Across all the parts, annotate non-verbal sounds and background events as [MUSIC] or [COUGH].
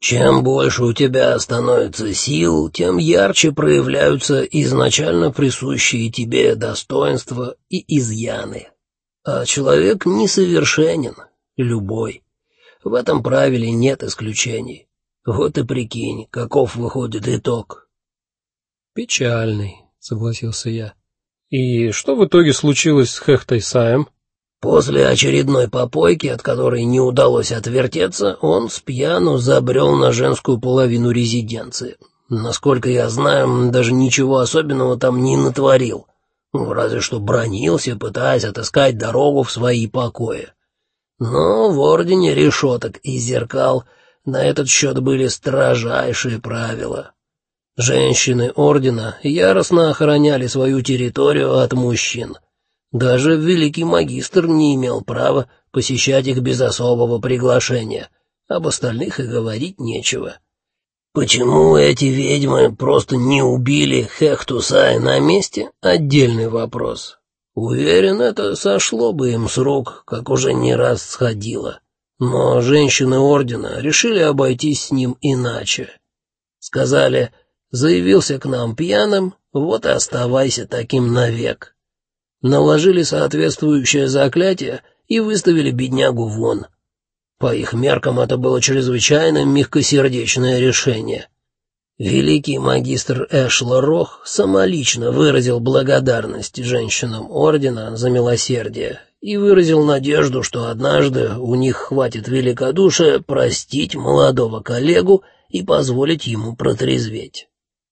Чем больше у тебя становится сил, тем ярче проявляются изначально присущие тебе достоинства и изъяны. А человек несовершенен, любой. В этом правиле нет исключений. Вот и прикинь, каков выходит итог. Печальный, согласился я. И что в итоге случилось с Хехтой Саем? После очередной попойки, от которой не удалось отвертеться, он с пьяну забрел на женскую половину резиденции. Насколько я знаю, даже ничего особенного там не натворил. Ну, разве что бронился, пытаясь отыскать дорогу в свои покои. Но в Ордене решеток и зеркал на этот счет были строжайшие правила. Женщины Ордена яростно охраняли свою территорию от мужчин — даже великий магистр не имел права посещать их без особого приглашения. Об остальных и говорить нечего. Почему эти ведьмы просто не убили Хехтусая на месте? Отдельный вопрос. Уверен, это сошло бы им с рук, как уже не раз сходило. Но женщины ордена решили обойтись с ним иначе. Сказали: "Заявился к нам пьяным, вот и оставайся таким навек" наложили соответствующее заклятие и выставили беднягу вон. По их меркам это было чрезвычайно мягкосердечное решение. Великий магистр Эшла Рох самолично выразил благодарность женщинам ордена за милосердие и выразил надежду, что однажды у них хватит великодушия простить молодого коллегу и позволить ему протрезветь.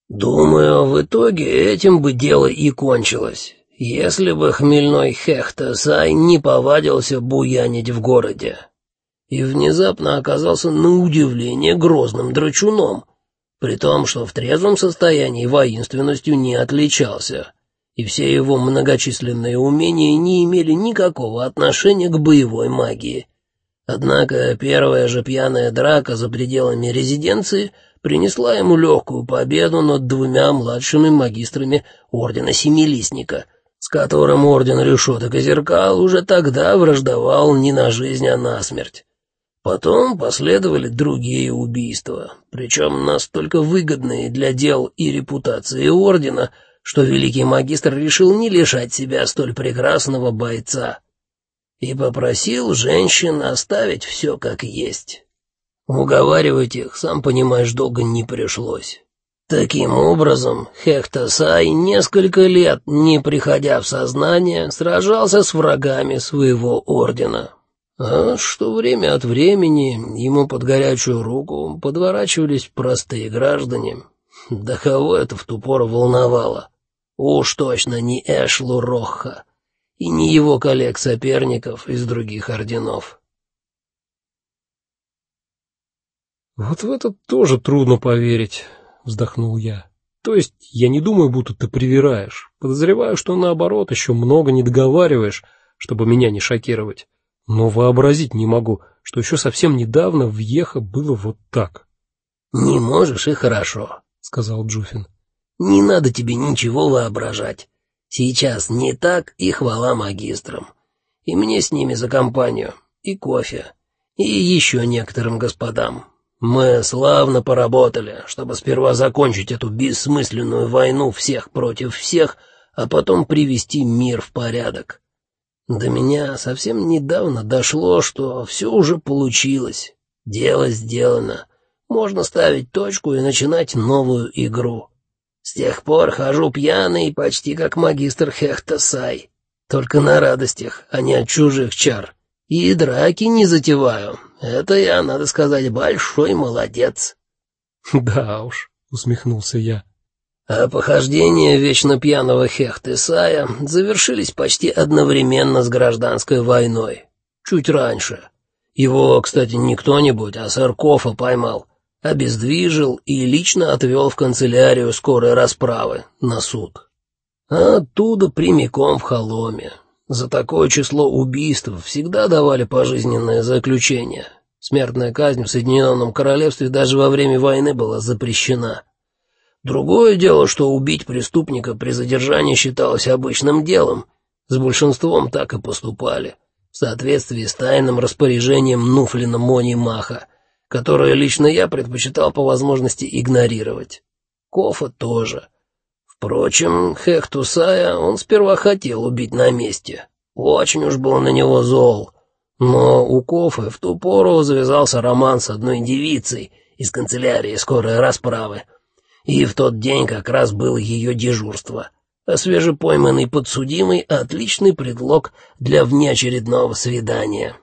Думаю, в итоге этим бы дело и кончилось. Если бы хмельной Хехта-Сай не повадился буянить в городе и внезапно оказался на удивление грозным драчуном, при том, что в трезвом состоянии воинственностью не отличался, и все его многочисленные умения не имели никакого отношения к боевой магии. Однако первая же пьяная драка за пределами резиденции принесла ему легкую победу над двумя младшими магистрами Ордена Семилистника — с которым Орден Решеток и Зеркал уже тогда враждовал не на жизнь, а на смерть. Потом последовали другие убийства, причем настолько выгодные для дел и репутации Ордена, что Великий Магистр решил не лишать себя столь прекрасного бойца и попросил женщин оставить все как есть. Уговаривать их, сам понимаешь, долго не пришлось. Таким образом, Хехтасай несколько лет, не приходя в сознание, сражался с врагами своего ордена. А что время от времени ему под горячую руку подворачивались простые граждане. Да кого это в ту пору волновало? Уж точно не Эшлу Рохха и не его коллег-соперников из других орденов. Вот в это тоже трудно поверить вздохнул я. То есть я не думаю, будто ты привираешь. Подозреваю, что наоборот, еще много не договариваешь, чтобы меня не шокировать. Но вообразить не могу, что еще совсем недавно в Еха было вот так. Не можешь и хорошо, сказал Джуфин. Не надо тебе ничего воображать. Сейчас не так, и хвала магистрам. И мне с ними за компанию, и кофе, и еще некоторым господам. Мы славно поработали, чтобы сперва закончить эту бессмысленную войну всех против всех, а потом привести мир в порядок. До меня совсем недавно дошло, что все уже получилось, дело сделано. Можно ставить точку и начинать новую игру. С тех пор хожу пьяный, почти как магистр Хехтасай, только на радостях, а не от чужих чар. И драки не затеваю. Это я, надо сказать, большой молодец. [LAUGHS] Да уж, усмехнулся я. А похождения вечно пьяного Хехтесая завершились почти одновременно с гражданской войной. Чуть раньше. Его, кстати, не кто-нибудь, а Саркофа поймал, обездвижил и лично отвел в канцелярию скорой расправы на суд. А оттуда прямиком в Холоме. За такое число убийств всегда давали пожизненное заключение. Смертная казнь в Соединенном Королевстве даже во время войны была запрещена. Другое дело, что убить преступника при задержании считалось обычным делом. С большинством так и поступали, в соответствии с тайным распоряжением Нуфлина Мони Маха, которое лично я предпочитал по возможности игнорировать. Кофа тоже. Впрочем, Хехтусая он сперва хотел убить на месте. Очень уж был на него зол. Но у Кофы в ту пору завязался роман с одной девицей из канцелярии скорой расправы. И в тот день как раз было ее дежурство. А свежепойманный подсудимый — отличный предлог для внеочередного свидания.